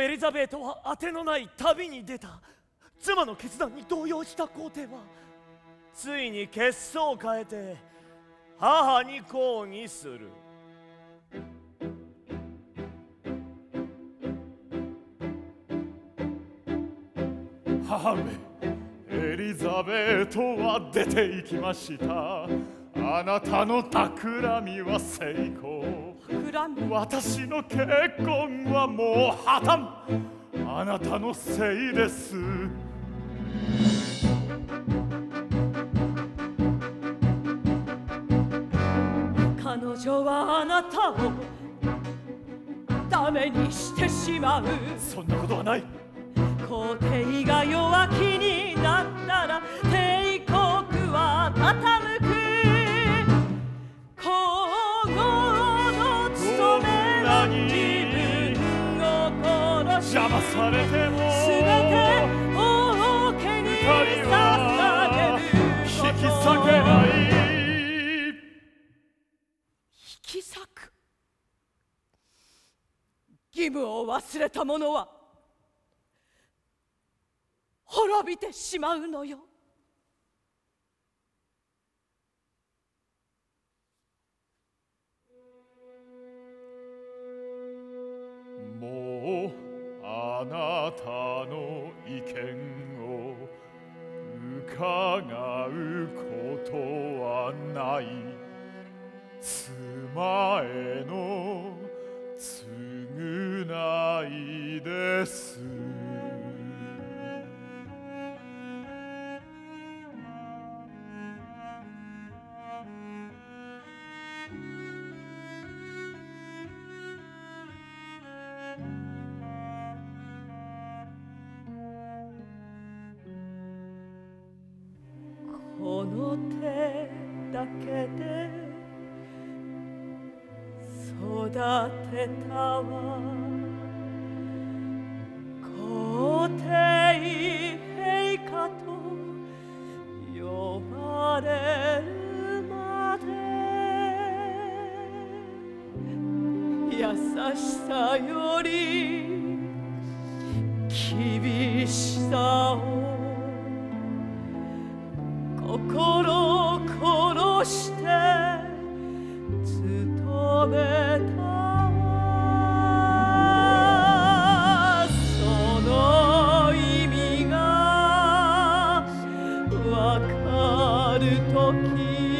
エリザベートは当てのない旅に出た。妻の決断に動揺した皇帝はついに血相を変えて母に抗議する。母上エリザベートは出て行きました。あなたの企みは成功。私の結婚はもう破綻。あなたのせいです。彼女はあなたをダメにしてしまう。そんなことはない。皇帝が弱されても全て王家に捧げる引き裂けない引き裂く。義務を忘れた者は滅びてしまうのよ。あなたの意見を伺うことはない。妻への償いです。の手だけで育てたわ。皇帝陛下と呼ばれるまで優しさより厳しさを心を殺して勤めたその意味がわかるとき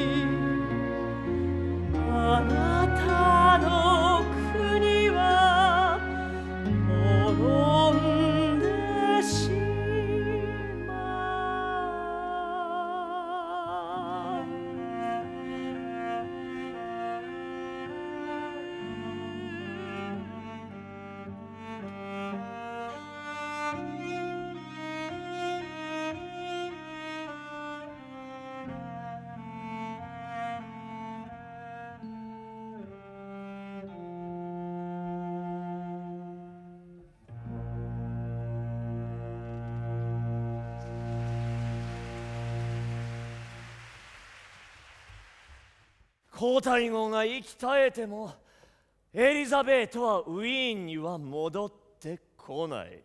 皇太后が生き絶えてもエリザベートはウィーンには戻ってこない。